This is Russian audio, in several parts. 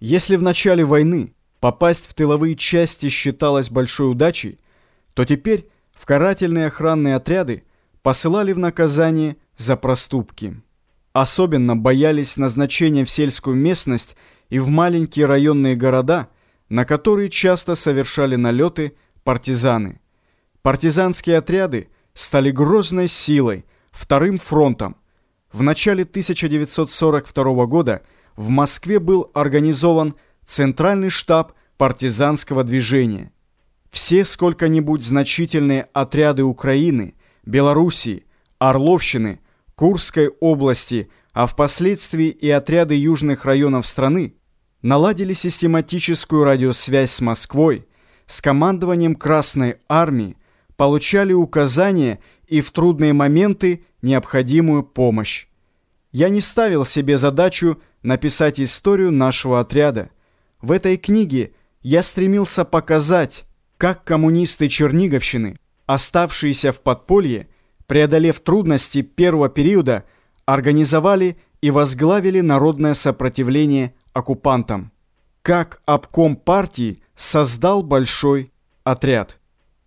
Если в начале войны попасть в тыловые части считалось большой удачей, то теперь в карательные охранные отряды посылали в наказание за проступки. Особенно боялись назначения в сельскую местность и в маленькие районные города, на которые часто совершали налеты партизаны. Партизанские отряды стали грозной силой, вторым фронтом. В начале 1942 года в Москве был организован Центральный штаб партизанского движения. Все сколько-нибудь значительные отряды Украины, Белоруссии, Орловщины, Курской области, а впоследствии и отряды южных районов страны наладили систематическую радиосвязь с Москвой, с командованием Красной Армии, получали указания и в трудные моменты необходимую помощь. Я не ставил себе задачу написать историю нашего отряда. В этой книге я стремился показать, как коммунисты Черниговщины, оставшиеся в подполье, преодолев трудности первого периода, организовали и возглавили народное сопротивление оккупантам. Как обком партии создал большой отряд.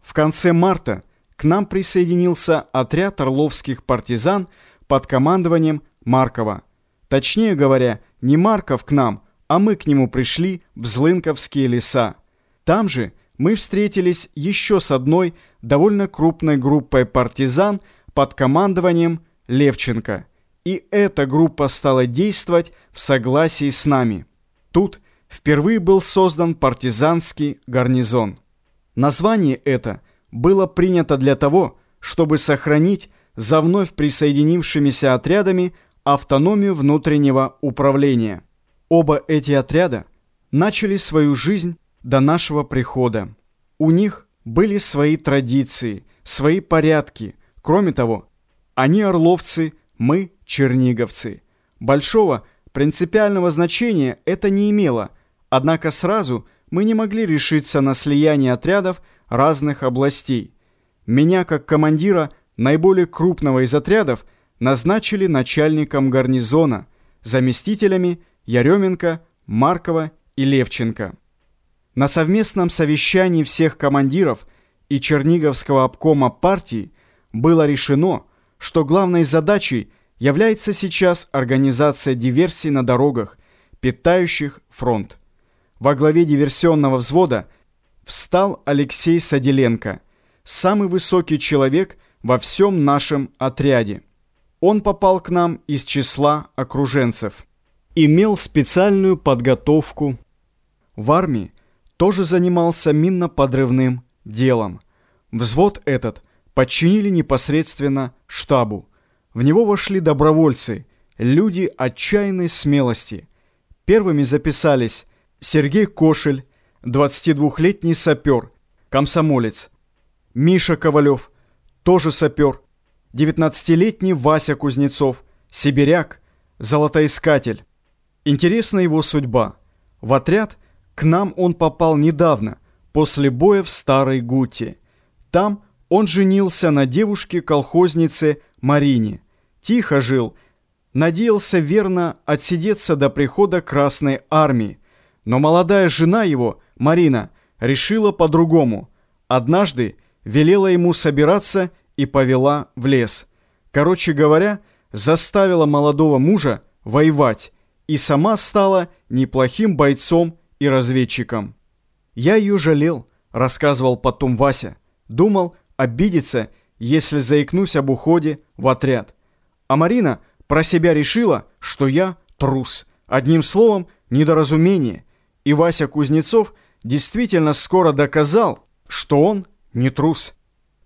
В конце марта к нам присоединился отряд орловских партизан под командованием Маркова. Точнее говоря, не Марков к нам, а мы к нему пришли в Злынковские леса. Там же мы встретились еще с одной довольно крупной группой партизан под командованием Левченко. И эта группа стала действовать в согласии с нами. Тут впервые был создан партизанский гарнизон. Название это было принято для того, чтобы сохранить за вновь присоединившимися отрядами автономию внутреннего управления. Оба эти отряда начали свою жизнь до нашего прихода. У них были свои традиции, свои порядки. Кроме того, они орловцы, мы черниговцы. Большого принципиального значения это не имело, однако сразу мы не могли решиться на слияние отрядов разных областей. Меня, как командира наиболее крупного из отрядов, назначили начальником гарнизона, заместителями Яременко, Маркова и Левченко. На совместном совещании всех командиров и Черниговского обкома партии было решено, что главной задачей является сейчас организация диверсий на дорогах, питающих фронт. Во главе диверсионного взвода встал Алексей Саделенко, самый высокий человек во всем нашем отряде. Он попал к нам из числа окруженцев. Имел специальную подготовку. В армии тоже занимался минно-подрывным делом. Взвод этот подчинили непосредственно штабу. В него вошли добровольцы, люди отчаянной смелости. Первыми записались Сергей Кошель, 22-летний сапер, комсомолец, Миша Ковалев, тоже сапер, 19-летний Вася Кузнецов, сибиряк, золотоискатель. Интересна его судьба. В отряд к нам он попал недавно, после боя в Старой Гуте. Там он женился на девушке-колхознице Марине. Тихо жил, надеялся верно отсидеться до прихода Красной Армии. Но молодая жена его, Марина, решила по-другому. Однажды велела ему собираться и повела в лес. Короче говоря, заставила молодого мужа воевать и сама стала неплохим бойцом и разведчиком. «Я ее жалел», — рассказывал потом Вася. «Думал, обидеться, если заикнусь об уходе в отряд. А Марина про себя решила, что я трус. Одним словом, недоразумение. И Вася Кузнецов действительно скоро доказал, что он не трус.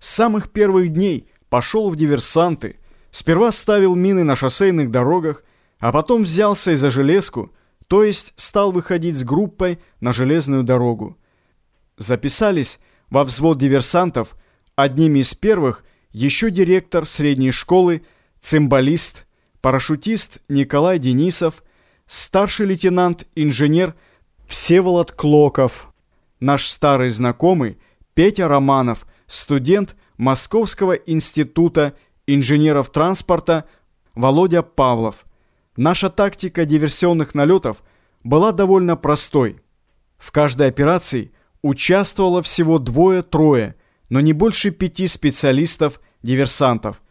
С самых первых дней пошел в диверсанты. Сперва ставил мины на шоссейных дорогах, а потом взялся и за железку, то есть стал выходить с группой на железную дорогу. Записались во взвод диверсантов одними из первых еще директор средней школы, цимбалист, парашютист Николай Денисов, старший лейтенант-инженер Всеволод Клоков, наш старый знакомый Петя Романов – студент Московского института инженеров транспорта Володя Павлов. Наша тактика диверсионных налетов была довольно простой. В каждой операции участвовало всего двое-трое, но не больше пяти специалистов-диверсантов.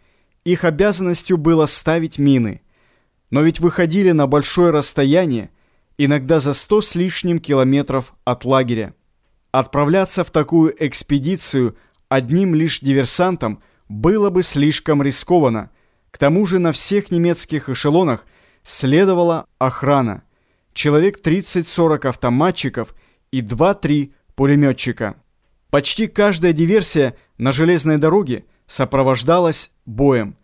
Их обязанностью было ставить мины. Но ведь выходили на большое расстояние, иногда за сто с лишним километров от лагеря. Отправляться в такую экспедицию одним лишь диверсантом было бы слишком рискованно. К тому же на всех немецких эшелонах следовала охрана. Человек 30-40 автоматчиков и 2-3 пулеметчика. Почти каждая диверсия на железной дороге сопровождалась боем.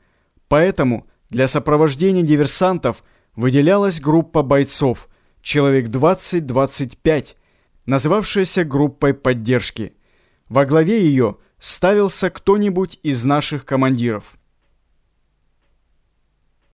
Поэтому для сопровождения диверсантов выделялась группа бойцов, человек 20-25, называвшаяся группой поддержки. Во главе ее ставился кто-нибудь из наших командиров.